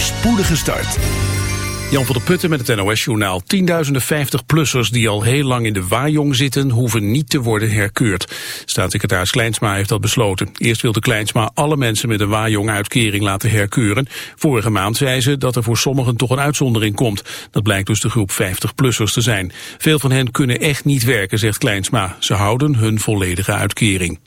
voorspoedige start. Jan van der Putten met het NOS-journaal. Tienduizenden 50-plussers die al heel lang in de waaijong zitten... hoeven niet te worden herkeurd. Staatssecretaris Kleinsma heeft dat besloten. Eerst wilde Kleinsma alle mensen met een waaijong-uitkering laten herkeuren. Vorige maand zei ze dat er voor sommigen toch een uitzondering komt. Dat blijkt dus de groep 50-plussers te zijn. Veel van hen kunnen echt niet werken, zegt Kleinsma. Ze houden hun volledige uitkering.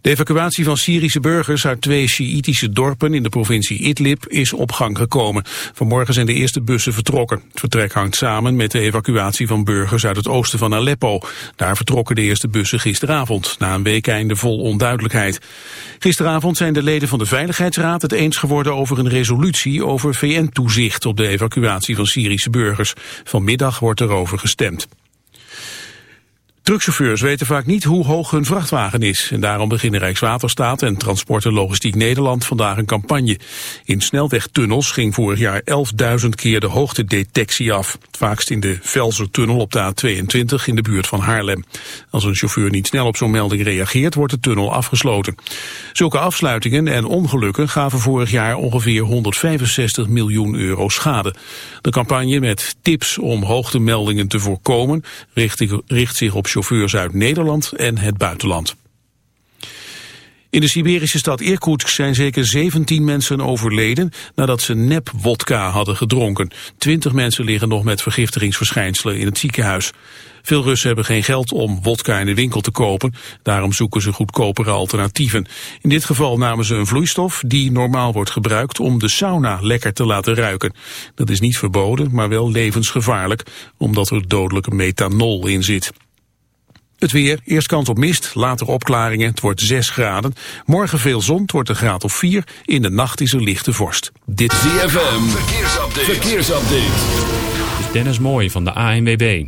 De evacuatie van Syrische burgers uit twee Sjiïtische dorpen in de provincie Idlib is op gang gekomen. Vanmorgen zijn de eerste bussen vertrokken. Het vertrek hangt samen met de evacuatie van burgers uit het oosten van Aleppo. Daar vertrokken de eerste bussen gisteravond, na een week einde vol onduidelijkheid. Gisteravond zijn de leden van de Veiligheidsraad het eens geworden over een resolutie over VN-toezicht op de evacuatie van Syrische burgers. Vanmiddag wordt erover gestemd. Truckchauffeurs weten vaak niet hoe hoog hun vrachtwagen is. En daarom beginnen Rijkswaterstaat en Transport en Logistiek Nederland vandaag een campagne. In snelwegtunnels ging vorig jaar 11.000 keer de hoogtedetectie af. Vaakst in de Velsertunnel op de A22 in de buurt van Haarlem. Als een chauffeur niet snel op zo'n melding reageert, wordt de tunnel afgesloten. Zulke afsluitingen en ongelukken gaven vorig jaar ongeveer 165 miljoen euro schade. De campagne met tips om hoogtemeldingen te voorkomen richt, richt zich op chauffeurs uit Nederland en het buitenland. In de Siberische stad Irkutsk zijn zeker 17 mensen overleden nadat ze nep-wodka hadden gedronken. 20 mensen liggen nog met vergiftigingsverschijnselen in het ziekenhuis. Veel Russen hebben geen geld om wodka in de winkel te kopen. Daarom zoeken ze goedkopere alternatieven. In dit geval namen ze een vloeistof die normaal wordt gebruikt om de sauna lekker te laten ruiken. Dat is niet verboden, maar wel levensgevaarlijk, omdat er dodelijke methanol in zit. Het weer, eerst kans op mist, later opklaringen, het wordt 6 graden. Morgen veel zon, het wordt een graad of 4. In de nacht is er lichte vorst. Dit is ZFM, verkeersupdate. verkeersupdate. Dit is Dennis Mooij van de ANWB.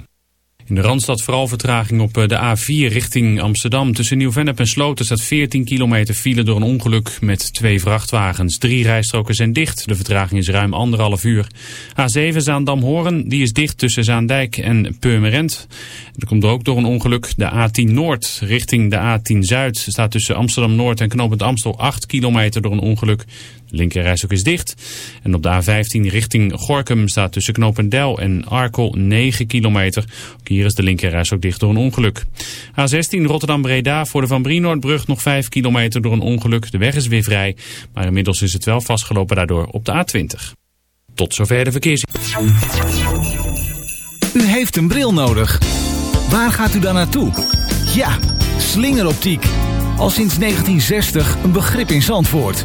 In de Randstad vooral vertraging op eh, de A4 richting Amsterdam. Tussen Nieuw-Vennep en Sloten staat 14 kilometer file door een ongeluk met twee vrachtwagens. Drie rijstroken zijn dicht. De vertraging is ruim anderhalf uur. A7 Zaandam-Horen, die is dicht tussen Zaandijk en Purmerend. Er komt er ook door een ongeluk. De A10 Noord richting de A10 Zuid staat tussen Amsterdam-Noord en Knoopend Amstel 8 kilometer door een ongeluk. Linkerreis ook is dicht. En op de A15 richting Gorkum staat tussen Knopendel en Arkel 9 kilometer. Ook hier is de linkerreis dicht door een ongeluk. A16 Rotterdam-Breda voor de Van Brienoordbrug nog 5 kilometer door een ongeluk. De weg is weer vrij, maar inmiddels is het wel vastgelopen daardoor op de A20. Tot zover de verkeers. U heeft een bril nodig. Waar gaat u dan naartoe? Ja, slingeroptiek. Al sinds 1960 een begrip in Zandvoort.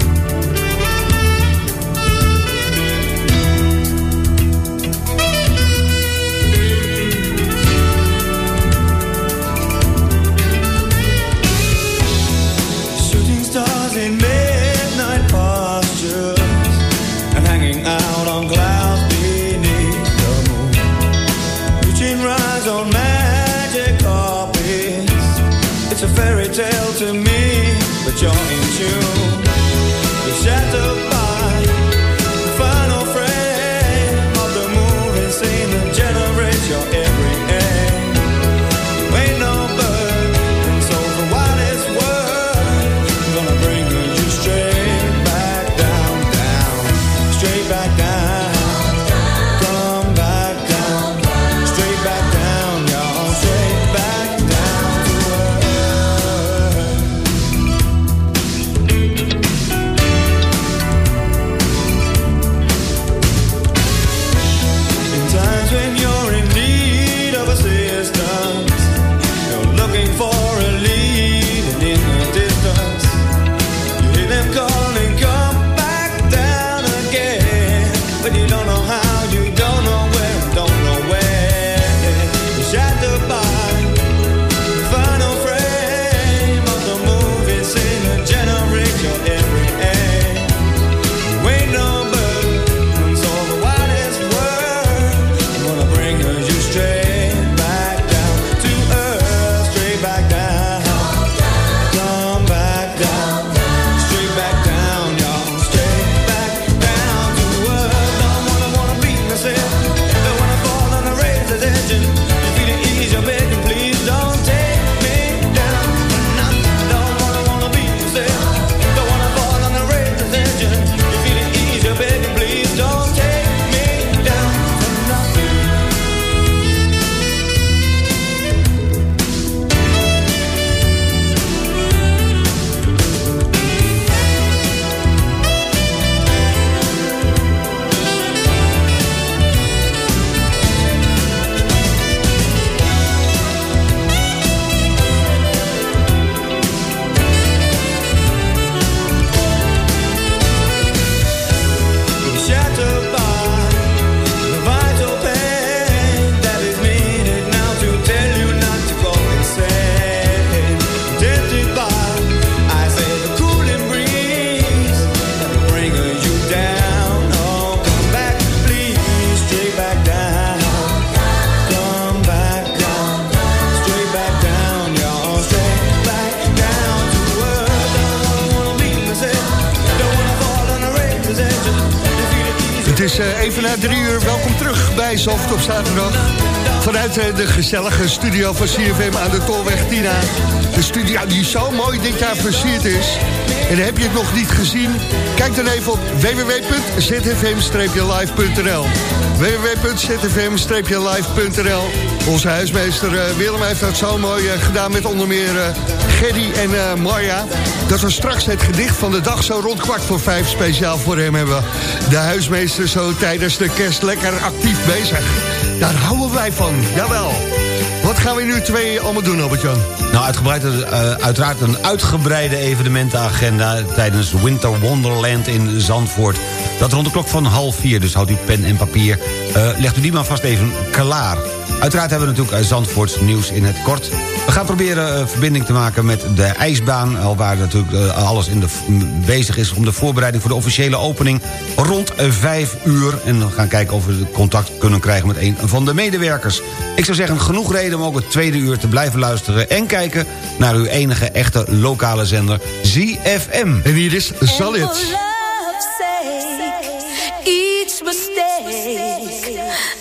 Is uh, even na drie uur. Welkom terug bij Zalvert op zaterdag. Vanuit uh, de gezellige studio van CFM aan de Tolweg Tina. Studio die zo mooi dit jaar versierd is. En heb je het nog niet gezien? Kijk dan even op www.zfm-live.nl www.zfm-live.nl Onze huismeester uh, Willem heeft dat zo mooi uh, gedaan met onder meer uh, en Marja. Dat we straks het gedicht van de dag zo rond kwart voor vijf speciaal voor hem hebben. De huismeester zo tijdens de kerst lekker actief bezig. Daar houden wij van, jawel. Wat gaan we nu twee allemaal doen, Albert-Jan? Nou, uitgebreid, uh, uiteraard een uitgebreide evenementenagenda... tijdens Winter Wonderland in Zandvoort. Dat rond de klok van half vier, dus houdt u pen en papier. Uh, legt u die maar vast even klaar. Uiteraard hebben we natuurlijk Zandvoorts nieuws in het kort. We gaan proberen uh, verbinding te maken met de ijsbaan... al waar natuurlijk uh, alles in de, bezig is om de voorbereiding... voor de officiële opening rond vijf uur. En we gaan kijken of we contact kunnen krijgen met een van de medewerkers. Ik zou zeggen, genoeg reden om ook het tweede uur te blijven luisteren... en kijken naar uw enige echte lokale zender, ZFM. En hier is Salit. Each mistake,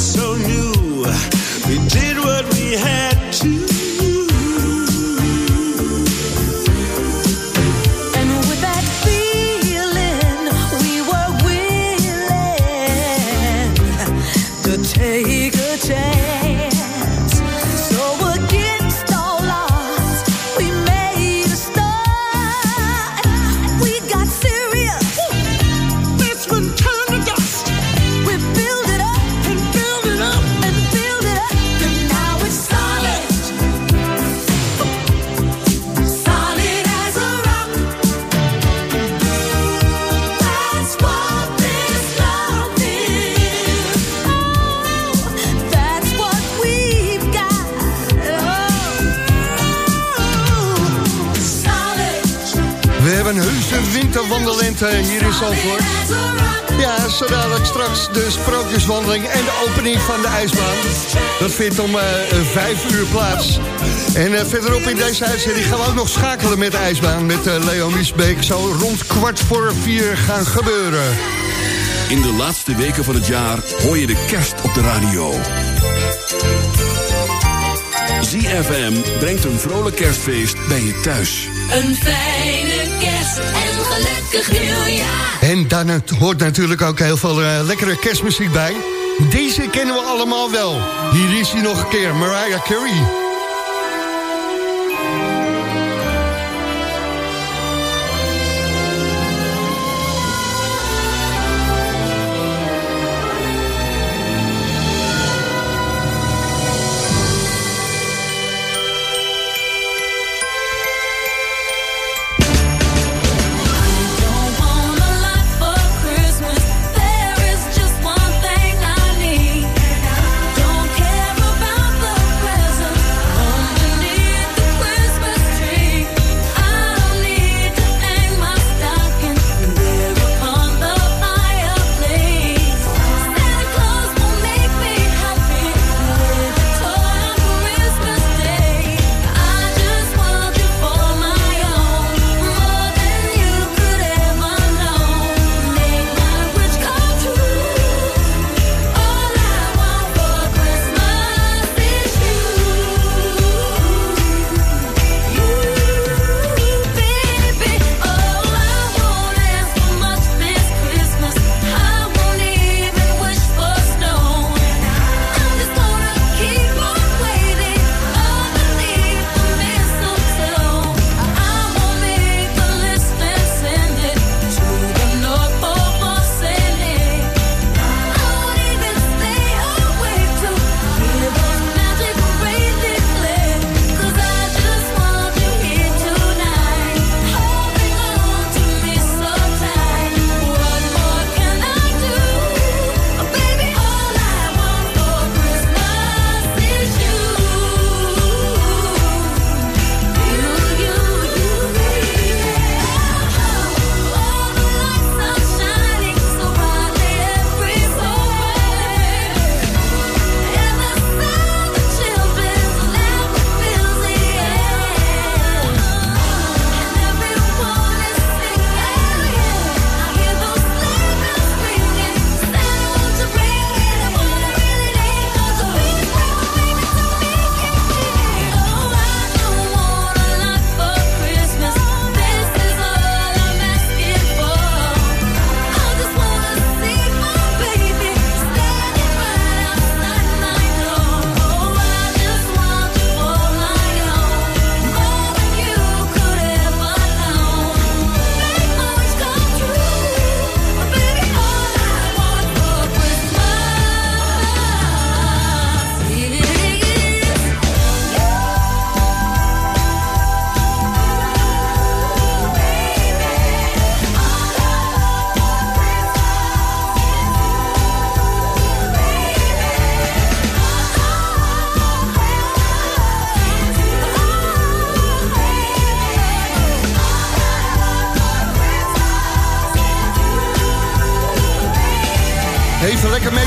So new. We did what Zandvoort. Ja, zo dadelijk straks de sprookjeswandeling en de opening van de ijsbaan. Dat vindt om eh, vijf uur plaats. En eh, verderop in deze uitzending gaan we ook nog schakelen met de ijsbaan... met eh, Leo Miesbeek. Zo rond kwart voor vier gaan gebeuren. In de laatste weken van het jaar hoor je de kerst op de radio. ZFM brengt een vrolijk kerstfeest bij je thuis. Een fijne en gelukkig nieuwjaar. En daar hoort natuurlijk ook heel veel eh, lekkere kerstmuziek bij. Deze kennen we allemaal wel. Hier is hij nog een keer, Mariah Carey.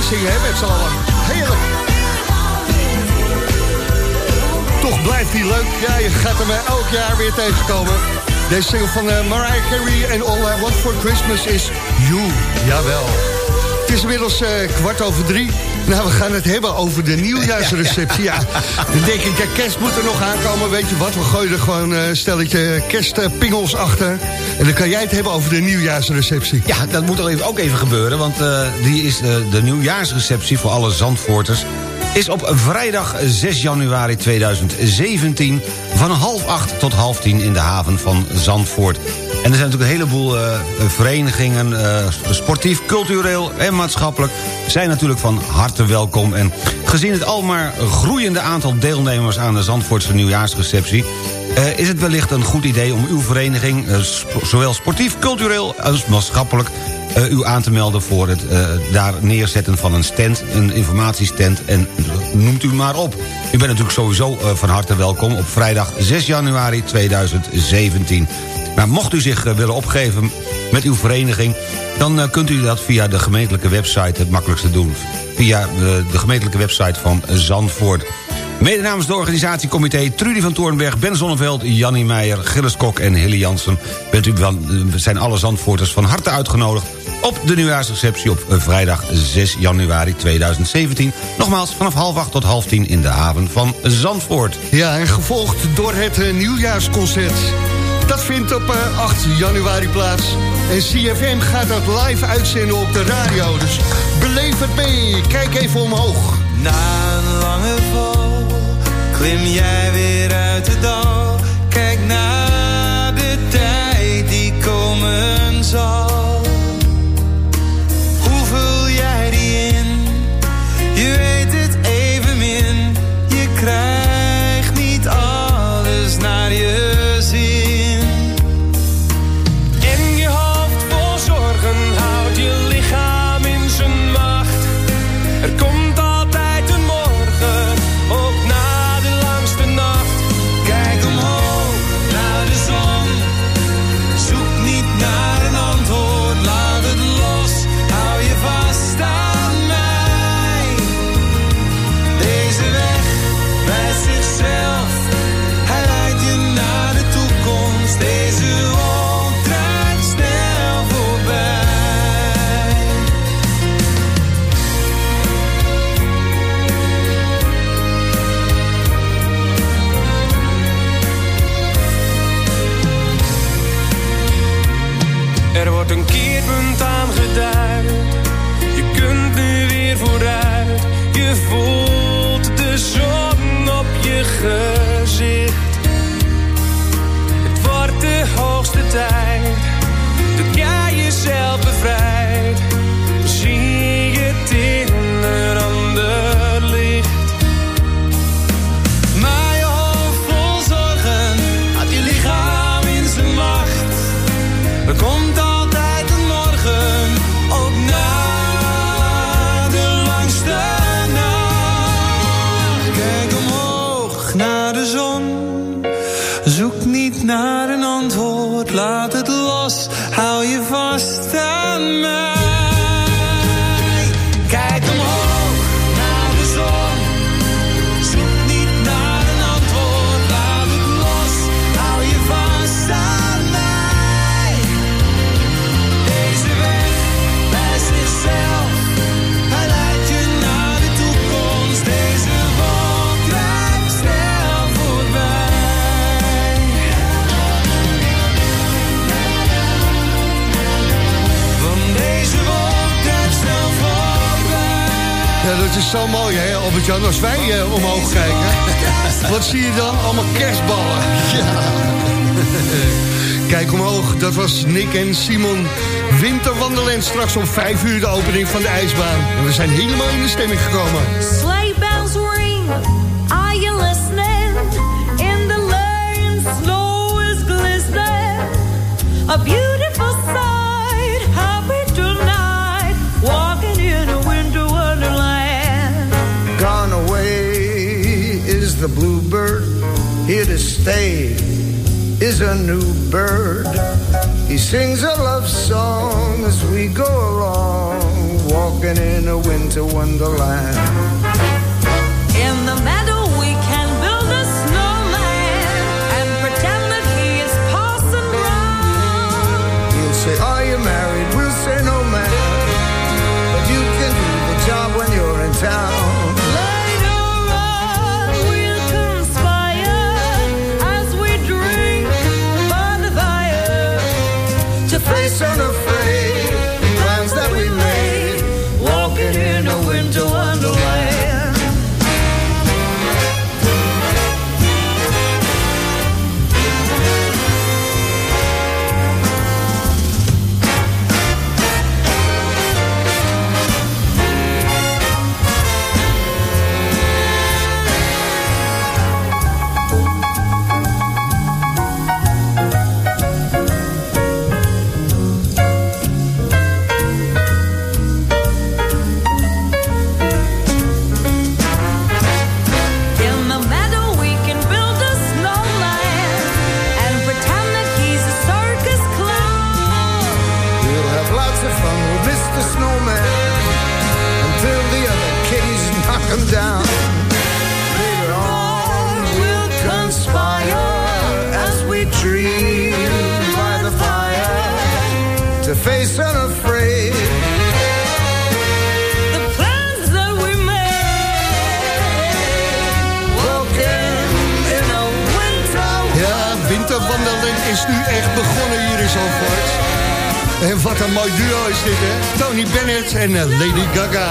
Meezingen, hè, met z'n allen. Heerlijk. Toch blijft die leuk. Ja, je gaat hem eh, elk jaar weer tegenkomen. Deze single van eh, Mariah Carey en All I Want For Christmas is You. Jawel. Het is inmiddels eh, kwart over drie. Nou, we gaan het hebben over de nieuwjaarsreceptie. Ja, dan denk ik, ja, kerst moet er nog aankomen. Weet je wat, we gooien er gewoon eh, een stelletje kerstpingels achter. En dan kan jij het hebben over de nieuwjaarsreceptie. Ja, dat moet al even, ook even gebeuren, want eh, die is, eh, de nieuwjaarsreceptie voor alle Zandvoorters... is op vrijdag 6 januari 2017 van half acht tot half tien in de haven van Zandvoort. En er zijn natuurlijk een heleboel eh, verenigingen, eh, sportief, cultureel en maatschappelijk... zijn natuurlijk van harte welkom. En gezien het almaar groeiende aantal deelnemers aan de Zandvoortse nieuwjaarsreceptie... Eh, is het wellicht een goed idee om uw vereniging... zowel sportief, cultureel als maatschappelijk... u aan te melden voor het daar neerzetten van een stand... een informatiestand en noemt u maar op. U bent natuurlijk sowieso van harte welkom op vrijdag 6 januari 2017. Maar mocht u zich eh, willen opgeven met uw vereniging... dan eh, kunt u dat via de gemeentelijke website het makkelijkste doen. Via eh, de gemeentelijke website van Zandvoort. Mede namens de organisatiecomité Trudy van Toornberg... Ben Zonneveld, Jannie Meijer, Gilles Kok en Hilly Jansen... Bent u van, zijn alle Zandvoorters van harte uitgenodigd... op de nieuwjaarsreceptie op vrijdag 6 januari 2017. Nogmaals, vanaf half acht tot half tien in de haven van Zandvoort. Ja, en gevolgd door het nieuwjaarsconcert... Dat vindt op eh, 8 januari plaats. En CFM gaat dat live uitzenden op de radio. Dus beleef het mee. Kijk even omhoog. Na een lange val klim jij weer uit de dal. Kijk naar de tijd die komen zal. en Simon. Winterwandelen straks om vijf uur de opening van de ijsbaan. En we zijn helemaal in de stemming gekomen. Sleigh bells ring, are you listening? In the lane, snow is glistening. A beautiful sight, happy tonight. Walking in a winter wonderland. Gone away is the bluebird. Here to stay is a new bird He sings a love song as we go along, walking in a winter wonderland. Wat een mooi duo is dit, hè? Tony Bennett en eh, Lady Gaga.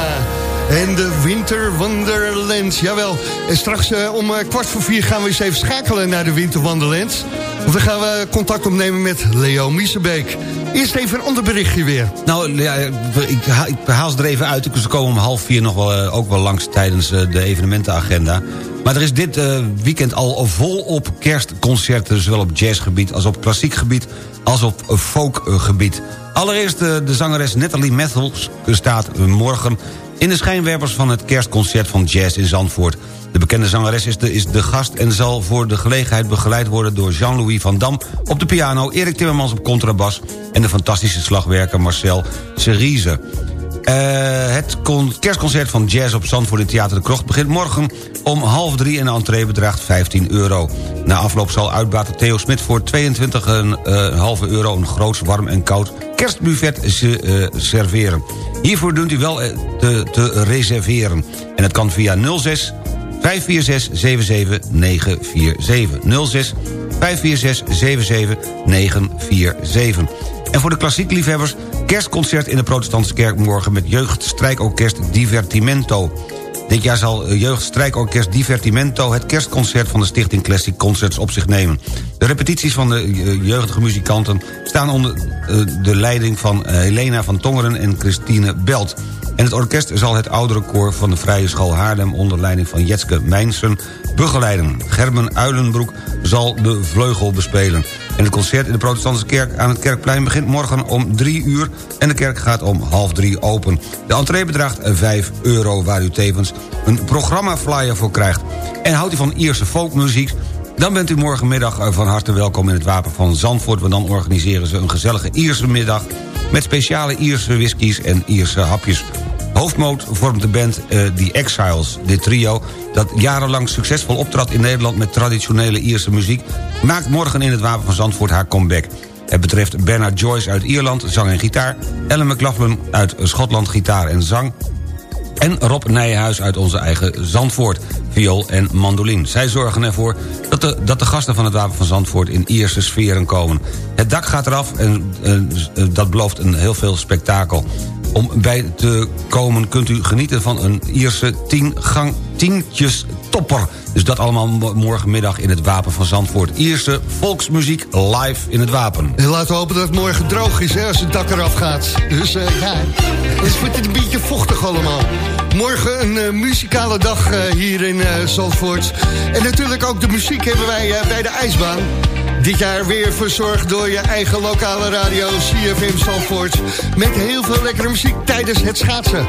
En de Winter Wonderland, jawel. En straks eh, om eh, kwart voor vier gaan we eens even schakelen naar de Winter Wonderland. Want dan gaan we contact opnemen met Leo Miesebeek. Eerst even een ander berichtje weer. Nou, ja, ik, ha- ik haal ze er even uit. Ze komen om half vier nog wel, ook wel langs tijdens de evenementenagenda. Maar er is dit eh, weekend al volop kerstconcerten... zowel op jazzgebied als op klassiek gebied... als op folkgebied. Allereerst eh, de zangeres Natalie Matthews staat morgen... in de schijnwerpers van het kerstconcert van Jazz in Zandvoort. De bekende zangeres is de, is de gast en zal voor de gelegenheid begeleid worden... door Jean-Louis van Dam op de piano... Erik Timmermans op contrabas... en de fantastische slagwerker Marcel Cerise. Eh, het con- kerstconcert van Jazz op Zandvoort in Theater de Krocht... begint morgen om half drie en de entree bedraagt 15 euro. Na afloop zal uitbater Theo Smit voor 22 een, eh, euro... een groots, warm en koud kerstbuffet se- eh, serveren. Hiervoor dient u wel te, te reserveren. En het kan via 06 546 77 947. 06 546 77 947. En voor de klassiek liefhebbers... kerstconcert in de protestantse kerk morgen... met jeugdstrijkorkest Divertimento. Dit jaar zal eh, jeugdstrijkorkest Divertimento... het kerstconcert van de stichting Classic Concerts op zich nemen. De repetities van de eh, jeugdige muzikanten... staan onder eh, de leiding van Helena van Tongeren en Christine Belt. En het orkest zal het oudere koor van de Vrije School Haarlem... onder leiding van Jetske Mijnsen begeleiden. Gerben Uilenbroek zal de vleugel bespelen. En het concert in de protestantse kerk aan het Kerkplein... begint morgen om drie uur en de kerk gaat om half drie open. De entree bedraagt 5 euro, waar u tevens een programmaflyer voor krijgt. En houdt u van Ierse folkmuziek... Dan bent u morgenmiddag eh, van harte welkom in het Wapen van Zandvoort... want dan organiseren ze een gezellige Ierse middag... met speciale Ierse whiskies en Ierse hapjes. Hoofdmoot vormt de band eh, The Exiles. Dit trio, dat jarenlang succesvol optrad in Nederland... met traditionele Ierse muziek... maakt morgen in het Wapen van Zandvoort haar comeback. Het betreft Bernard Joyce uit Ierland, zang en gitaar... Ellen McLaughlin uit Schotland, gitaar en zang... En Rob Nijenhuis uit onze eigen Zandvoort, viool en mandolin. Zij zorgen ervoor dat de, dat de gasten van het Wapen van Zandvoort in Ierse sferen komen. Het dak gaat eraf en eh, dat belooft een heel veel spektakel. Om bij te komen kunt u genieten van een Ierse tien gang tientjes topper. Dus dat allemaal mo- morgenmiddag in het Wapen van Zandvoort. Ierse volksmuziek live in het Wapen. En laten we hopen dat het morgen droog is hè, als het dak eraf gaat. Dus eh, ja, het wordt het een beetje vochtig allemaal. Morgen een eh, muzikale dag eh, hier in Zandvoort. En natuurlijk ook de muziek hebben wij bij de ijsbaan. Dit jaar weer verzorgd door je eigen lokale radio CFM Zandvoort. Met heel veel lekkere muziek tijdens het schaatsen.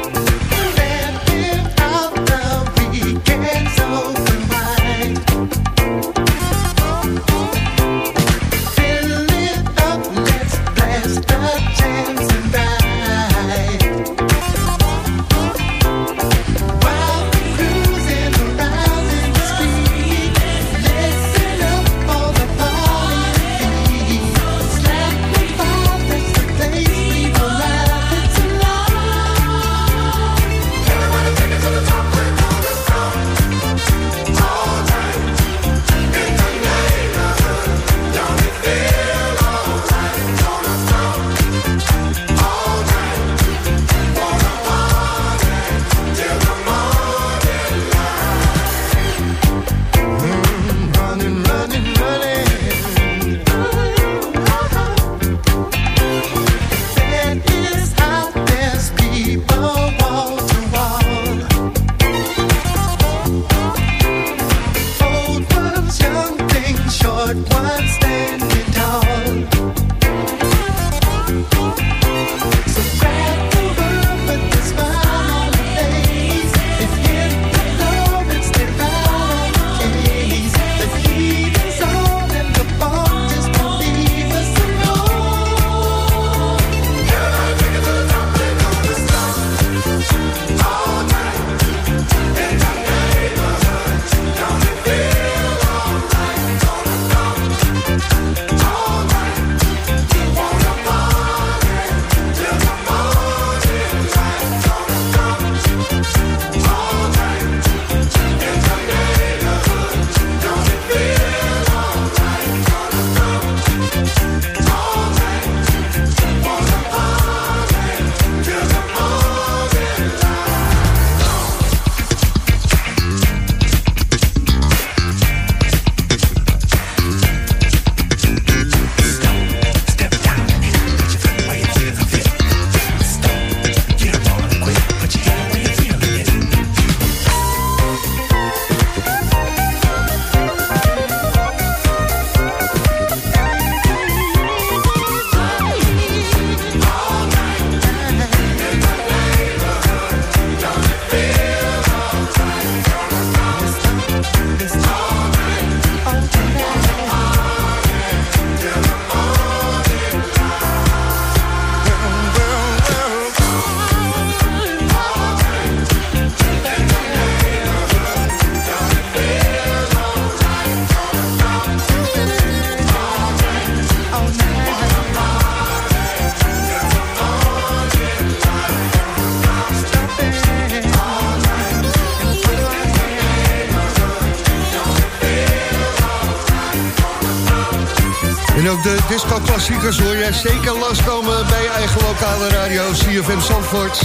Zeker langskomen bij je eigen lokale radio CFM Zandvoort.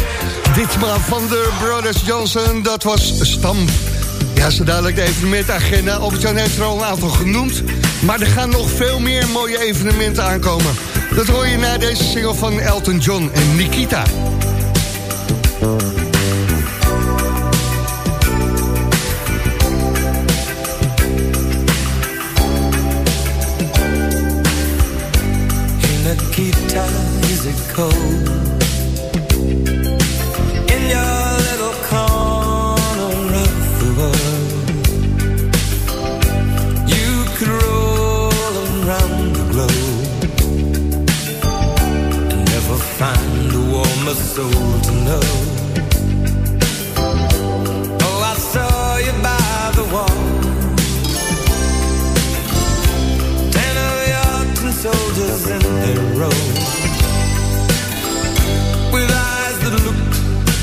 Ditmaal van de Brothers Johnson, dat was Stam. Ja, zo dadelijk de evenementagenda. Albert-Jan heeft er al een aantal genoemd. Maar er gaan nog veel meer mooie evenementen aankomen. Dat hoor je na deze single van Elton John en. Nikita, cold?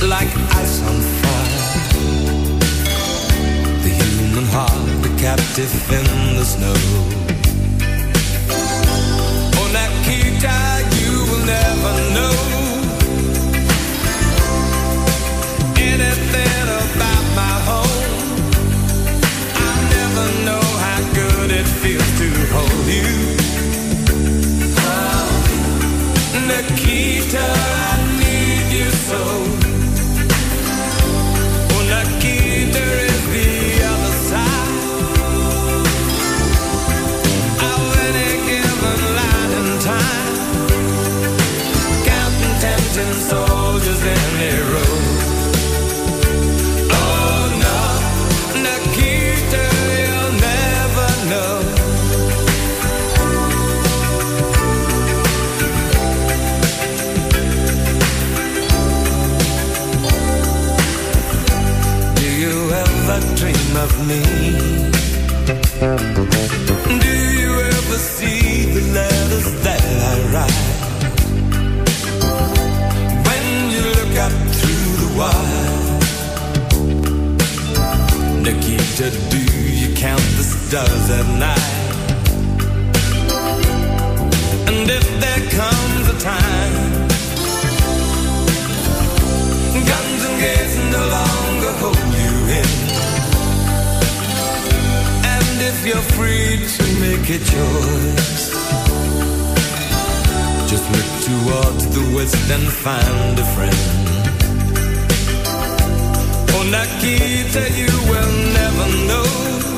Like ice on fire. The human heart, a captive in the snow. Oh, Nikita, you will never know Anything about my home. I'll never know how good it feels to hold you. Nikita, I need you so. Of me? Do you ever see the letters that I write? When you look up through the wire Nikita, do you count the stars at night? And if there If you're free to make a choice, just look towards the west and find a friend. Oh, Nikita, you will never know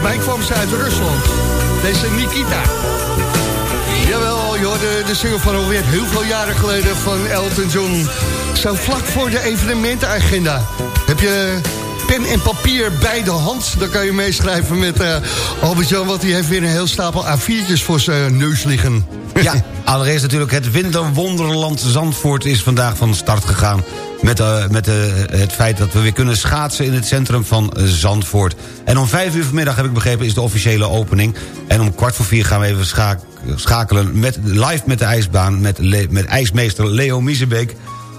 volgens mij kwam ze uit Rusland. Deze Nikita. Jawel, je hoorde de single van alweer heel veel jaren geleden van Elton John. Zo vlak voor de evenementenagenda. Heb je pen en papier bij de hand? Dan kan je meeschrijven met eh Albert-Jan... want die heeft weer een heel stapel A4'tjes voor zijn neus liggen. Ja, allereerst natuurlijk het winterwonderland Zandvoort is vandaag van start gegaan... met, eh, met eh, het feit dat we weer kunnen schaatsen in het centrum van eh, Zandvoort. En om vijf uur vanmiddag, heb ik begrepen, is de officiële opening. En om kwart voor vier gaan we even scha- schakelen met, live met de ijsbaan... met, met ijsmeester Leo Miezebeek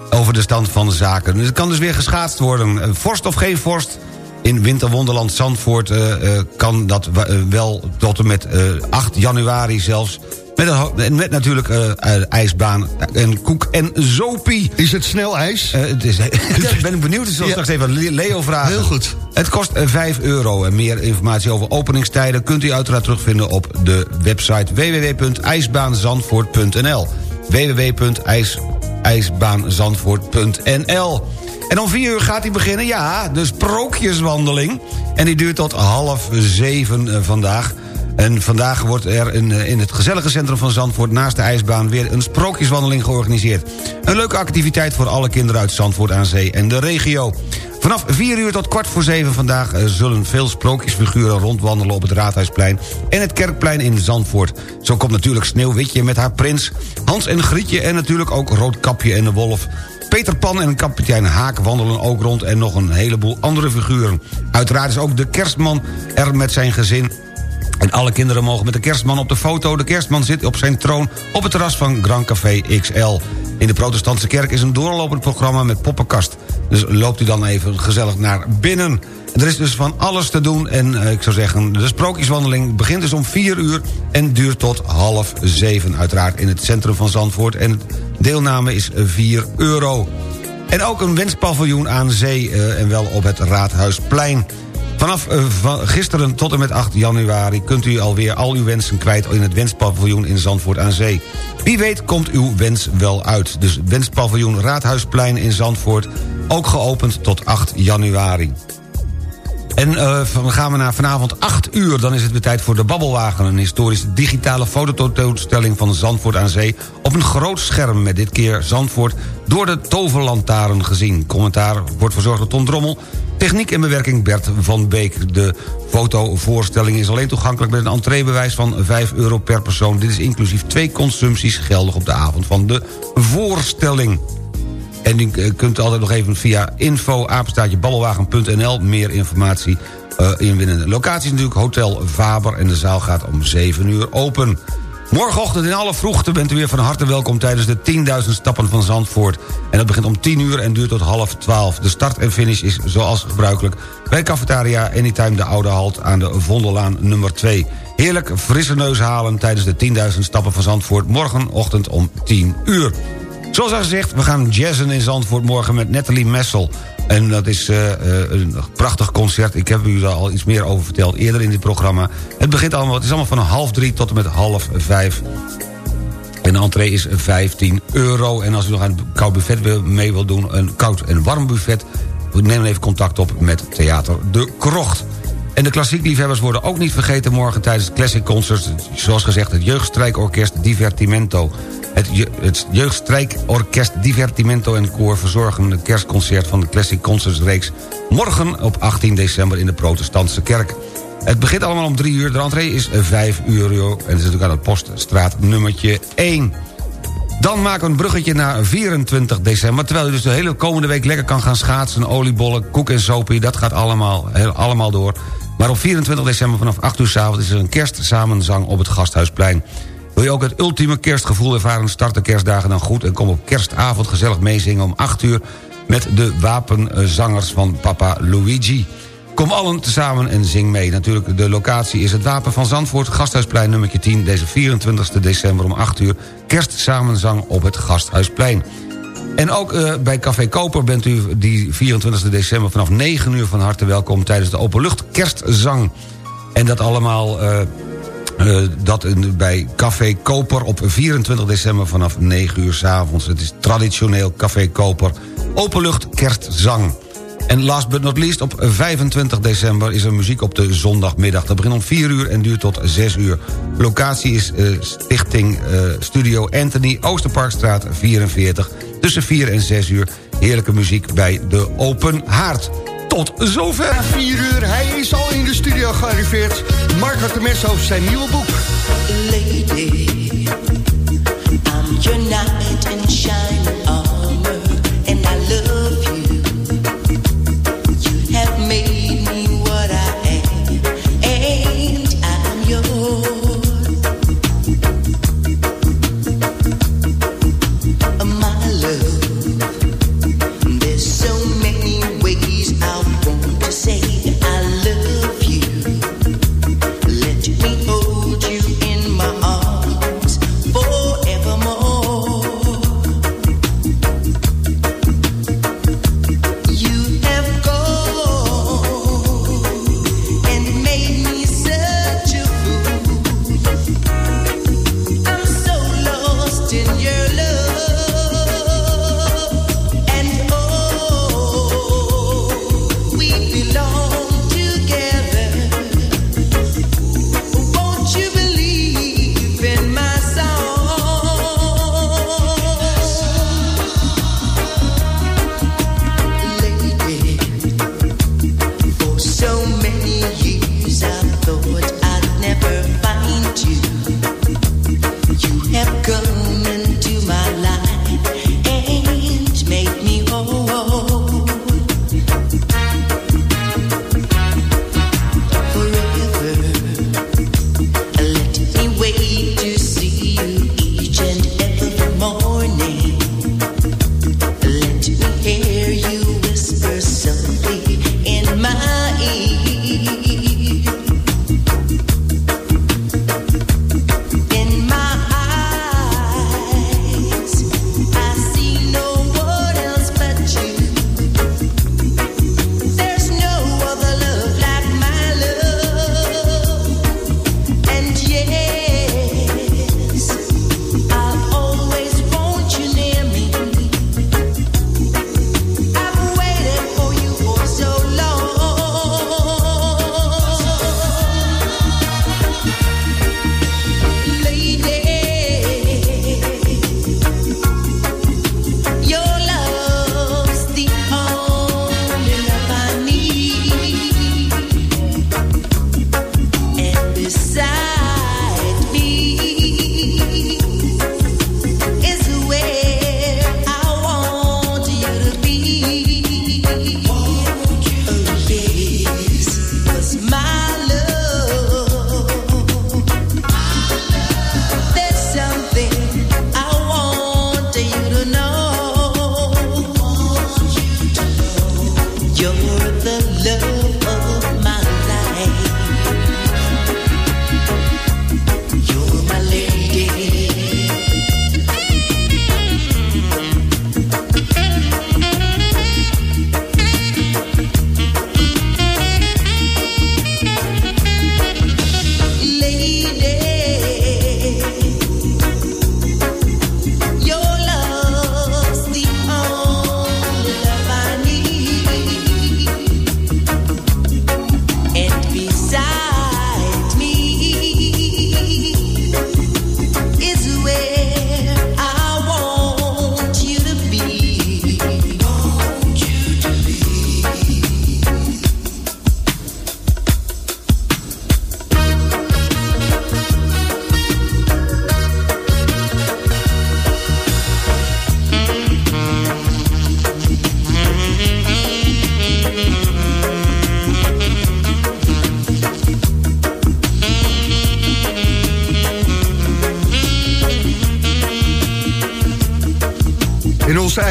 over de stand van de zaken. Dus het kan dus weer geschaatst worden. Vorst of geen vorst... In Winterwonderland Zandvoort kan dat wel tot en met eh, 8 januari zelfs. Met, een, met natuurlijk eh, eh, ijsbaan en koek en zopie. Is het snel ijs? Eh, het is, ik ben benieuwd, ik zal Ja. straks even Leo vragen. Heel goed. Het kost eh, 5 euro. En meer informatie over openingstijden... kunt u uiteraard terugvinden op de website www.ijsbaanzandvoort.nl www.ijsbaanzandvoort.nl En om 4 uur gaat hij beginnen, ja, de sprookjeswandeling. En die duurt tot half zeven vandaag. En vandaag wordt er in, eh, in het gezellige centrum van Zandvoort... naast de ijsbaan weer een sprookjeswandeling georganiseerd. Een leuke activiteit voor alle kinderen uit Zandvoort aan Zee en de regio. Vanaf 4 uur tot kwart voor 7 vandaag... eh, zullen veel sprookjesfiguren rondwandelen op het Raadhuisplein... en het Kerkplein in Zandvoort. Zo komt natuurlijk Sneeuwwitje met haar prins... Hans en Grietje en natuurlijk ook Roodkapje en de Wolf... Peter Pan en kapitein Haak wandelen ook rond... en nog een heleboel andere figuren. Uiteraard is ook de kerstman er met zijn gezin... En alle kinderen mogen met de kerstman op de foto. De kerstman zit op zijn troon op het terras van Grand Café XL. In de protestantse kerk is een doorlopend programma met poppenkast. Dus loopt u dan even gezellig naar binnen. Er is dus van alles te doen en eh, ik zou zeggen... de sprookjeswandeling begint dus om 4 uur... en duurt tot half 7 uiteraard in het centrum van Zandvoort. En deelname is 4 euro. En ook een wenspaviljoen aan zee eh, en wel op het Raadhuisplein. Vanaf eh, van gisteren tot en met 8 januari kunt u alweer al uw wensen kwijt... in het wenspaviljoen in Zandvoort aan Zee. Wie weet komt uw wens wel uit. Dus wenspaviljoen Raadhuisplein in Zandvoort... ook geopend tot 8 januari. En eh, dan gaan we naar vanavond 8 uur. Dan is het weer tijd voor de Babbelwagen. Een historische digitale fototentoonstelling van Zandvoort aan Zee... op een groot scherm met dit keer Zandvoort door de toverlantaren gezien. Commentaar wordt verzorgd door Ton Drommel. Techniek en bewerking Bert van Beek. De fotovoorstelling is alleen toegankelijk met een entreebewijs van 5 euro per persoon. Dit is inclusief twee consumpties geldig op de avond van de voorstelling. En u eh, kunt altijd nog even via info meer informatie eh, inwinnen. Locatie is natuurlijk Hotel Faber en de zaal gaat om 7 uur open. Morgenochtend in alle vroegte bent u weer van harte welkom... tijdens de 10.000 stappen van Zandvoort. En dat begint om 10 uur en duurt tot half 12. De start en finish is zoals gebruikelijk... bij Cafetaria Anytime de Oude Halt aan de Vondellaan nummer 2. Heerlijk frisse neus halen tijdens de 10.000 stappen van Zandvoort... morgenochtend om 10 uur. Zoals al gezegd, we gaan jazzen in Zandvoort morgen met Nathalie Messel. En dat is eh, eh, een prachtig concert. Ik heb u daar al iets meer over verteld eerder in dit programma. Het begint allemaal, het is allemaal van half drie tot en met half vijf. En de entree is 15 euro. En als u nog aan het koud buffet mee wilt doen... een koud en warm buffet... neem dan even contact op met Theater De Krocht. En de klassiekliefhebbers worden ook niet vergeten morgen... tijdens het Classic Concert, zoals gezegd... het Jeugdstrijkorkest Divertimento. Het, je, het Jeugdstrijkorkest Divertimento en Koor... verzorgen het kerstconcert van de Classic Concerts-reeks... morgen op 18 december in de protestantse kerk. Het begint allemaal om 3 uur. De entree is 5 euro. En het is natuurlijk aan het poststraat nummertje 1. Dan maken we een bruggetje naar 24 december. Terwijl u dus de hele komende week lekker kan gaan schaatsen... oliebollen, koek en sopie, dat gaat allemaal, allemaal door. Maar op 24 december vanaf 8 uur s avonds... is er een kerstsamenzang op het Gasthuisplein. Wil je ook het ultieme kerstgevoel ervaren... start de kerstdagen dan goed... en kom op kerstavond gezellig meezingen om 8 uur... met de wapenzangers van Papa Luigi... Kom allen tezamen en zing mee. Natuurlijk, de locatie is het Wapen van Zandvoort... Gasthuisplein nummertje 10, deze 24 december om 8 uur... kerstsamenzang op het Gasthuisplein. En ook eh, bij Café Koper bent u die 24 december vanaf 9 uur van harte welkom... tijdens de openlucht kerstzang. En dat allemaal eh, eh, dat bij Café Koper op 24 december vanaf 9 uur s avonds. Het is traditioneel Café Koper, openlucht kerstzang. En last but not least, op 25 december is er muziek op de zondagmiddag. Dat begint om 4 uur en duurt tot 6 uur. Locatie is Stichting Studio Anthony, Oosterparkstraat 44 tussen 4 en 6 uur heerlijke muziek bij de Open Haard. Tot zover. 4 uur, hij is al in de studio gearriveerd. Mark Hartemers over zijn nieuwe boek. Lady.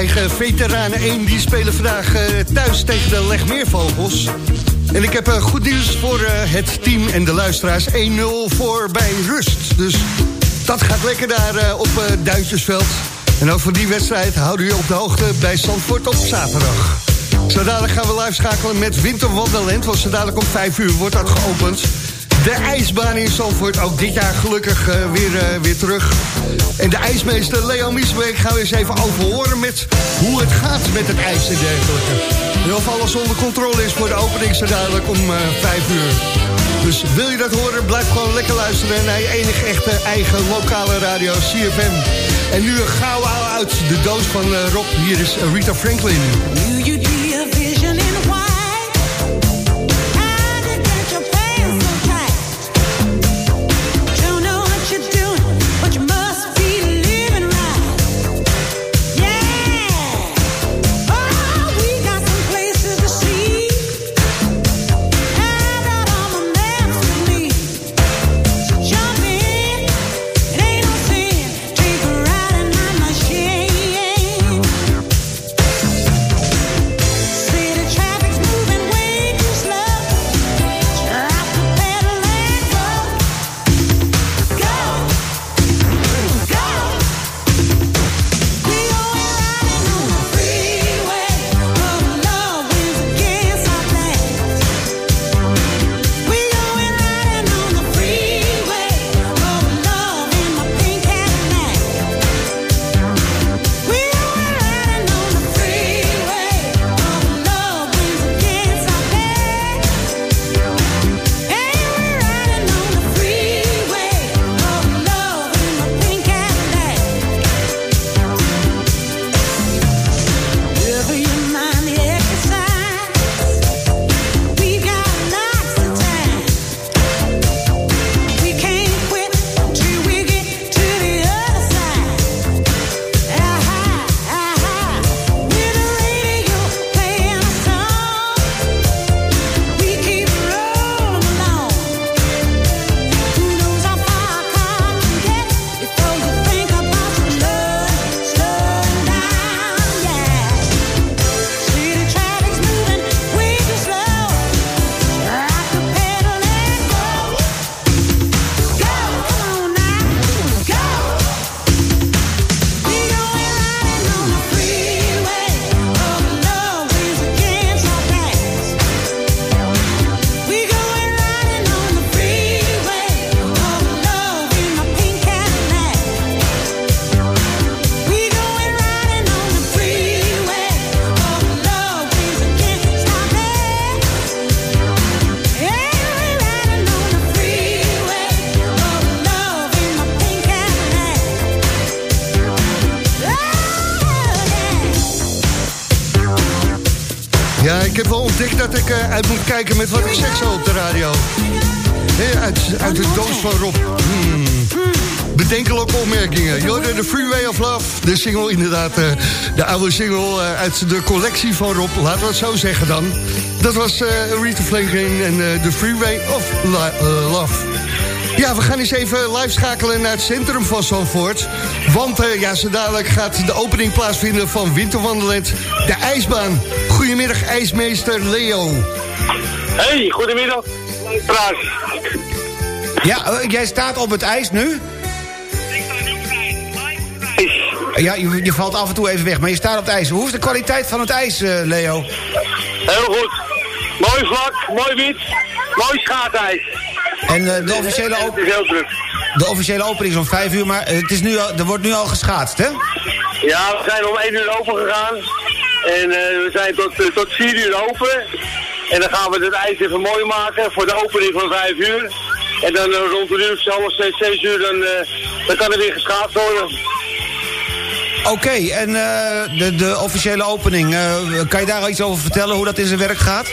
eigen veteranen 1. Die spelen vandaag eh, thuis tegen de Legmeervogels. En ik heb eh, goed nieuws voor eh, het team en de luisteraars. 1-0 voor bij Rust. Dus dat gaat lekker daar op Duitsersveld En over die wedstrijd houden we op de hoogte bij Zandvoort op zaterdag. Zo gaan we live schakelen met Winter Want zo dadelijk om 5 uur wordt dat geopend. De ijsbaan in Zandvoort, ook dit jaar gelukkig weer, weer terug. En de ijsmeester Leo Miesbeek gaan we eens even overhoren met hoe het gaat met het ijs en dergelijke. En of alles onder controle is voor de opening zo dadelijk om eh, uh, 5 uur. Dus wil je dat horen, blijf gewoon lekker luisteren naar je enige echte eigen lokale radio CFM. En nu een gouden uit de doos van eh, Rob. Hier is Rita Franklin. Kijken met wat ik zeg zo op de radio. Uit, de doos van Rob. Hmm. Bedenkelijke opmerkingen. Jorden, de Freeway of Love. De single inderdaad, eh, de oude single eh, uit de collectie van Rob. Laten we het zo zeggen dan. Dat was eh Rita Franklin en de Freeway of Love. Ja, we gaan eens even live schakelen naar het centrum van Zandvoort. Want eh, ja, zo dadelijk gaat de opening plaatsvinden van Winterwandelend, de ijsbaan. Goedemiddag, ijsmeester Leo. Hey, goedemiddag. Praat. Ja, eh, jij staat op het ijs nu? Ja, je, je valt af en toe even weg, maar je staat op het ijs. Hoe is de kwaliteit van het ijs, eh, Leo? Heel goed. Mooi vlak, mooi wit, mooi schaatijs. En eh, de, officiële Het op- is heel druk. de officiële opening is om vijf uur, maar eh, het is nu al, er wordt nu al geschaatst, hè? Ja, we zijn om 1 uur open gegaan. En eh, we zijn tot, tot 4 uur open. En dan gaan we het ijs even mooi maken voor de opening van 5 uur. En dan rond een uur of zelfs 6 uur, dan, dan kan er weer geschaatst worden. Oké, en de, de officiële opening, kan je daar al iets over vertellen, hoe dat in zijn werk gaat?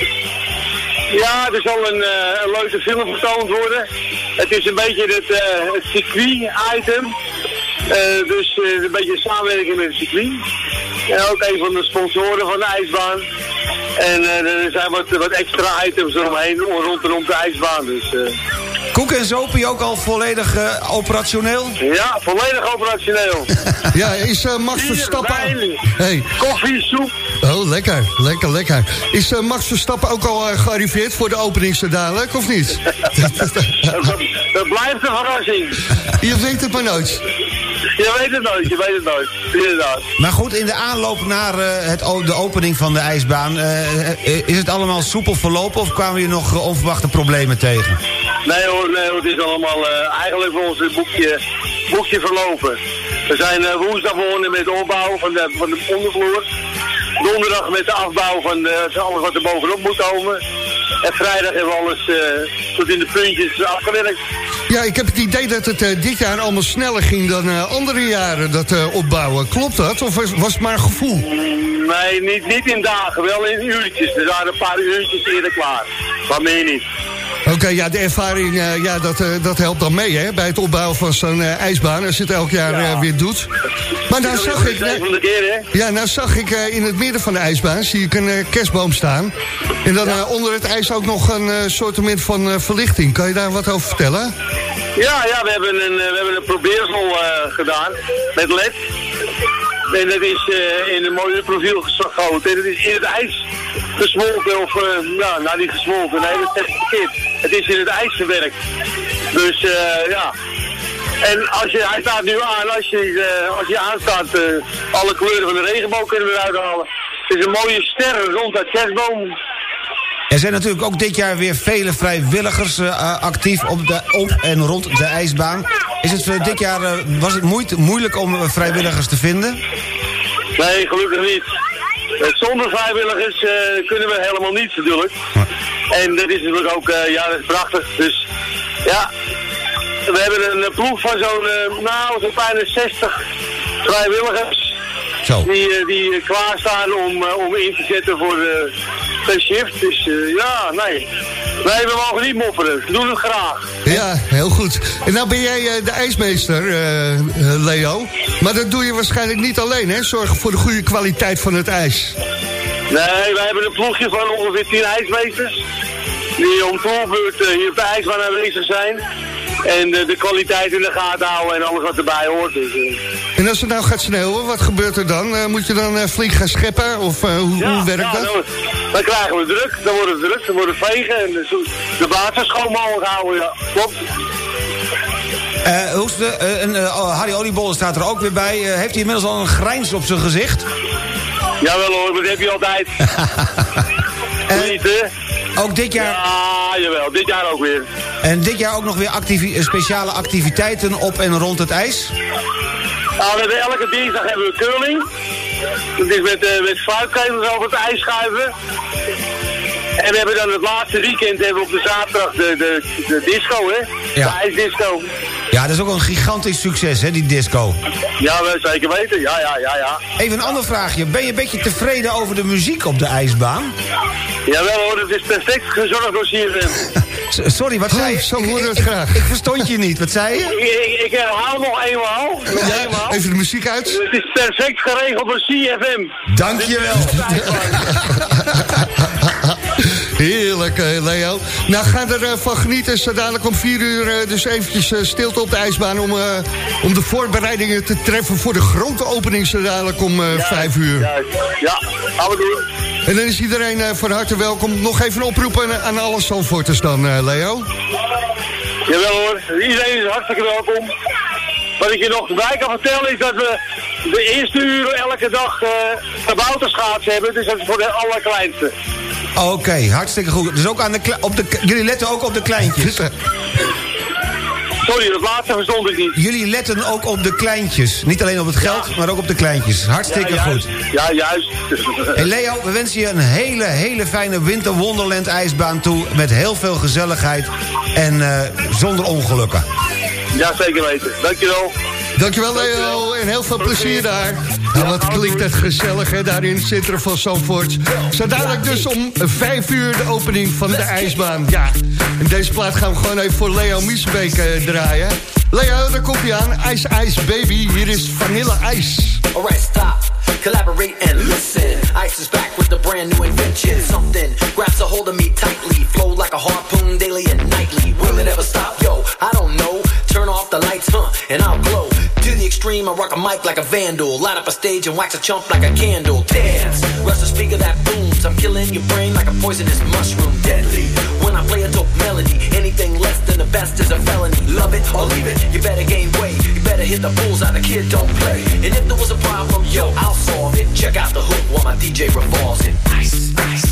Ja, er zal een, eh, een leuke film vertoond worden. Het is een beetje het, eh, het circuit-item. Eh, dus een beetje samenwerking met het circuit. En ook een van de sponsoren van de ijsbaan. En er zijn wat, wat extra items eromheen, rond en rond de ijsbaan. Dus Koek en Zopie ook al volledig eh, operationeel? ja, volledig operationeel. Ja, is eh, Max Verstappen... Hey. koffie, soep. Oh, lekker, lekker, lekker. Is eh, Max Verstappen ook al gearriveerd voor de opening zo dadelijk, of niet? Dat, dat blijft een verrassing. Je weet het maar nooit. Je weet het nooit, je weet het nooit. Inderdaad. Maar goed, in de aanloop naar eh, het, de opening van de ijsbaan... is het allemaal soepel verlopen of kwamen je nog onverwachte problemen tegen? Nee hoor, nee hoor, het is allemaal eh, eigenlijk voor ons boekje, boekje verlopen. We zijn eh, woensdag begonnen met de opbouw van de, van de ondervloer. donderdag met de afbouw van eh, alles wat er bovenop moet komen. En vrijdag hebben we alles tot in de puntjes afgewerkt. Ja, ik heb het idee dat het dit jaar allemaal sneller ging dan andere jaren, dat opbouwen. Klopt dat? Of was, was het maar een gevoel? Nee, niet, niet in dagen, wel in uurtjes. Er waren een paar uurtjes eerder klaar. Maar meer niet. Oké, ja, de ervaring, eh, ja, dat, eh, dat helpt dan mee, hè? Bij het opbouwen van zo'n eh, ijsbaan, als je het elk jaar weer doet. Maar nou zag ik... Keer? Ja, nou zag ik in het midden van de ijsbaan, zie ik een kerstboom staan. En dan onder het ijs ook nog een eh soort van verlichting. Kan je daar wat over vertellen? Ja, ja, we hebben een, we hebben een probeersel gedaan met LED. En dat is eh, in een mooi profiel geschoten. En dat is in het ijs gesmolten. Of, nou, nou niet gesmolten. Nee, dat is verkeerd. Het is in het ijs verwerkt. Dus, eh, ja. En als je, hij staat nu aan, als je, eh, als je aanstaat, eh, alle kleuren van de regenboog kunnen we eruit halen. Het is een mooie ster rond dat kerstboom. Er zijn natuurlijk ook dit jaar weer vele vrijwilligers eh, actief op, de, op en rond de ijsbaan. Is het eh, dit jaar, eh, was het moeit- moeilijk om eh, vrijwilligers te vinden? Nee, gelukkig niet. Eh, Zonder vrijwilligers eh, kunnen we helemaal niets natuurlijk. En dat is natuurlijk ook, eh, ja, dat is prachtig. Dus ja, we hebben een eh, ploeg van zo'n, eh, nou, zo'n bijna 60 vrijwilligers. Zo. Die, eh, die eh, klaarstaan om, eh, om in te zetten voor de, de shift. Dus ja, nee. Nee, we mogen niet mopperen. We doen het graag. Ja, heel goed. En nou ben jij de ijsmeester, Leo. Maar dat doe je waarschijnlijk niet alleen, hè? Zorgen voor de goede kwaliteit van het ijs. Nee, wij hebben een ploegje van ongeveer 10 ijsmeesters. Die om toerbeurt eh, hier op de ijsbaan aanwezig zijn. En eh, de kwaliteit in de gaten houden en alles wat erbij hoort. Dus, En als het nou gaat sneeuwen, wat gebeurt er dan? Eh, moet je dan eh, flink gaan scheppen? Of eh, hoe, hoe werkt ja, dat? Dan, dan krijgen we druk, dan wordt het druk, dan wordt het vegen en de, de basis schoon houden. Ja, klopt. Eh, hoe is de, eh, en, eh, Harry Oliebol staat er ook weer bij. Eh, heeft hij inmiddels al een grijns op zijn gezicht? Jawel hoor, dat heb je altijd. Niet hè? Ook dit jaar... Ja, jawel, dit jaar ook weer. En dit jaar ook nog weer activi- speciale activiteiten op en rond het ijs? Nou, elke dinsdag hebben we curling. Dat is met, eh met fruitketels over het ijs schuiven. En we hebben dan het laatste weekend hebben we op de zaterdag de, de, de disco, hè? Ja. De ijsdisco. Ja, dat is ook een gigantisch succes, hè, die disco. Ja, we zeker weten. Ja, ja, ja, ja. Even een ander vraagje. Ben je een beetje tevreden over de muziek op de ijsbaan? Jawel hoor, het is perfect gezorgd door CFM. Sorry, wat zei je? zo horen we het Ik- graag. Ik, ik verstond je niet. Wat zei je? ik, ik, ik herhaal nog eenmaal. Nog eenmaal. Even de muziek uit. Het is perfect geregeld door CFM. Dankjewel. Heerlijk, eh, Leo. Nou, ga er eh, van genieten. Zo dadelijk om vier uur eh, dus eventjes stilte op de ijsbaan... Om, om de voorbereidingen te treffen voor de grote opening... zo dadelijk om vijf uur. Juist. Ja, gaan we doen. En dan is iedereen van harte welkom. Nog even een oproep aan, alle Zandvoorters dan, Leo. Jawel hoor, iedereen is hartstikke welkom. Wat ik je nog bij kan vertellen is dat we de eerste uren elke dag uh, kabouterschaatsen hebben. Dus dat is voor de allerkleinste. Oké, hartstikke goed. Dus ook aan de op de, jullie letten ook op de kleintjes. Sorry, dat laatste verstond ik niet. Jullie letten ook op de kleintjes. Niet alleen op het geld, maar ook op de kleintjes. Hartstikke ja, goed. Ja, juist. Hey Leo, we wensen je een hele, hele fijne Winter Wonderland ijsbaan toe. Met heel veel gezelligheid en eh, zonder ongelukken. Ja, zeker weten. Dankjewel. Dankjewel, Leo. En heel veel plezier daar. Nou, wat klinkt het gezellig, hè, daar in het centrum van Zandvoort. Zo dadelijk dus om vijf uur de opening van de ijsbaan. Ja, in deze plaat gaan we gewoon even voor Leo Miesbeek eh, draaien. Leo, daar komt hij aan. Ice Ice Baby. Hier is Vanille Ice. Alright, stop, collaborate and listen. Ice is back with a brand new invention. Something grabs a hold of me tightly. Flow like a harpoon daily and nightly. Will it ever stop? Yo, I don't know. Turn off the lights, huh, and I'll glow. To the extreme, I rock a mic like a vandal. Light up a stage and wax a chump like a candle. Dance, rush a speaker that booms. I'm killing your brain like a poisonous mushroom. Deadly. When I play a dope melody, anything less than the best is a felony. Love it or leave it. You better gain weight. You better hit the bullseye. The kid don't play. And if there was a problem, yo, I'll solve it. Check out the hook while my DJ revolves it. Ice, ice,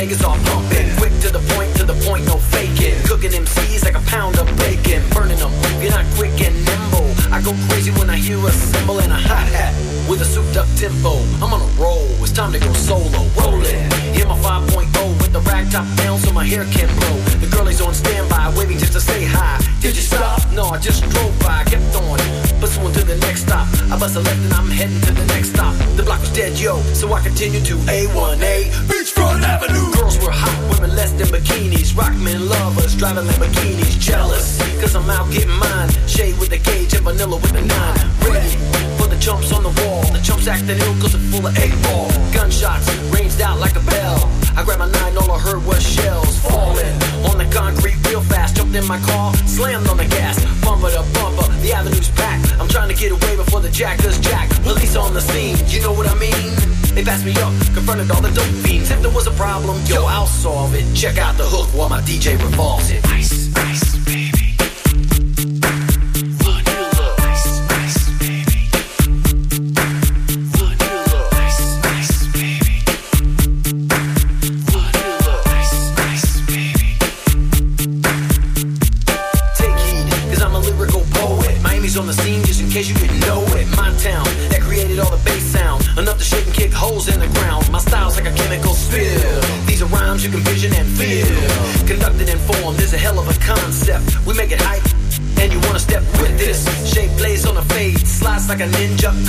Vegas all pumping. Quick to the point, to the point, no faking. Cooking MCs like a pound of bacon. Burning them, you're not quick and nimble. I go crazy when I hear a cymbal and a hi hat with a souped up tempo. I'm on a roll, it's time to go solo. Rolling, hit my 5.0 with the rag top down so my hair can't blow. The girlie's on standby, waving just to say hi. Did you stop? No, I just drove by, kept on. Pursuing to the next stop. I bust a left and I'm heading to the next stop. The block was dead, yo, so I continue to A1A. Beachfront Avenue. Girls were hot, women less than bikinis. Rock men lovers, driving Lamborghinis. Jealous, cause I'm out getting mine. Shade with the gauge and vanilla with the nine. Ready for the chumps on the wall. The chumps acting ill cause they're full of eight ball. Gunshots ranged out like a bell. I grabbed my nine, all I heard was shells falling on the concrete real fast. Jumped in my car, slammed on the gas, bumper to bumper. The avenue's packed. I'm trying to get away before the jackers jack. Police on the scene, you know what I mean? They passed me up, confronted all the dope fiends. If there was a problem, yo, I'll solve it. Check out the hook while my DJ revolves it. Ice,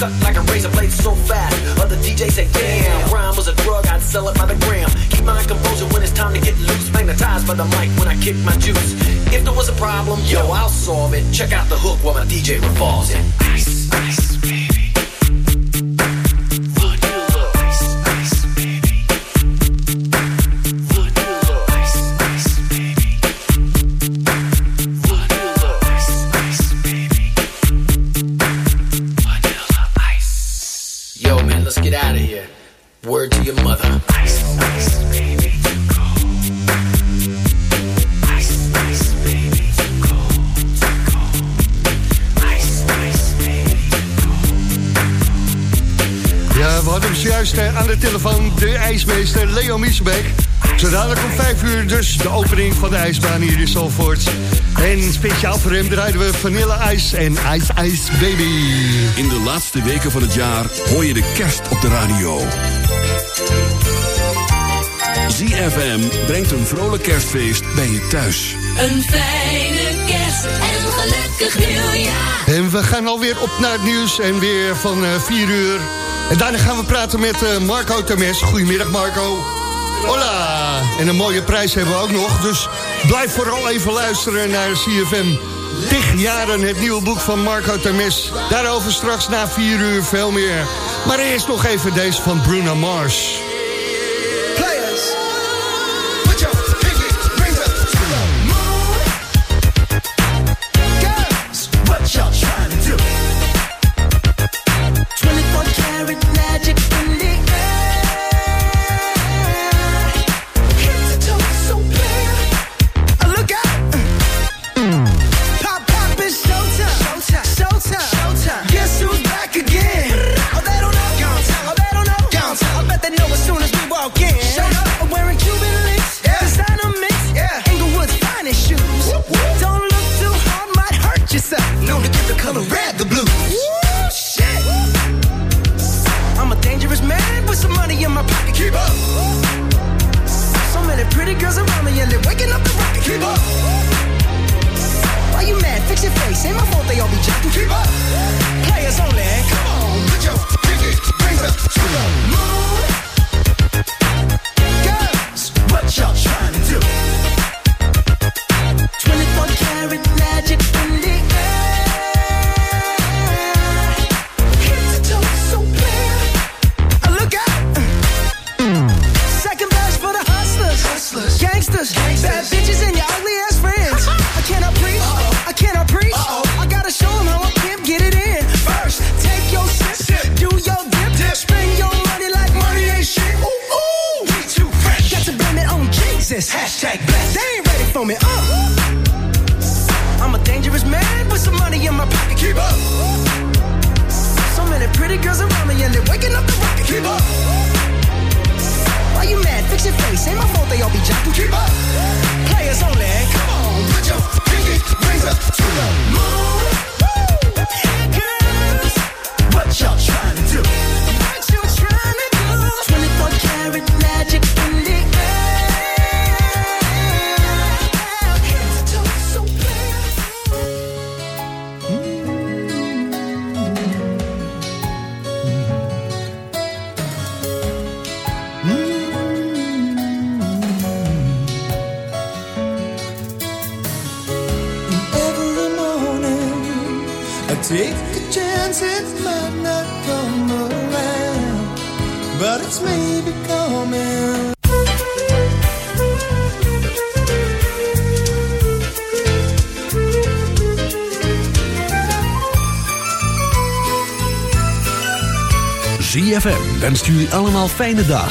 Cut like a razor blade so fast. Other DJs say damn Rhyme was a drug I'd sell it by the gram. Keep my composure when it's time to get loose. Magnetized by the mic when I kick my juice. If there was a problem, yo, I'll solve it. Check out the hook while my DJ revolves it. Ice, ice, aan de telefoon, de ijsmeester Leo Miesbeek. Zo dadelijk om vijf uur dus de opening van de ijsbaan hier in Zalvoort. En speciaal voor hem draaiden we Vanilla Ice en Ice Ice Baby. In de laatste weken van het jaar hoor je de kerst op de radio. ZFM brengt een vrolijk kerstfeest bij je thuis. Een fijne kerst en een gelukkig nieuwjaar. En we gaan alweer op naar het nieuws en weer van 4 uur. En daarna gaan we praten met eh, Marco Temes. Goedemiddag Marco. Hola. En een mooie prijs hebben we ook nog. Dus blijf vooral even luisteren naar CFM. Tig jaren het nieuwe boek van Marco Temes. Daarover straks na 4 uur veel meer. Maar eerst nog even deze van Bruno Mars. Keep up. Allemaal fijne dag.